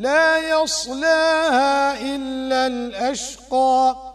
لا يصلاها إلا الأشقى.